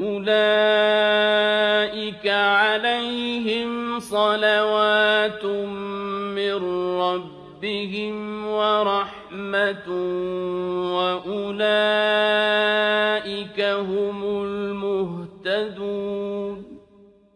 أُولَٰئِكَ عَلَيْهِمْ صَلَوَاتٌ مِّن رَّبِّهِمْ وَرَحْمَةٌ وَأُولَٰئِكَ هُمُ الْمُهْتَدُونَ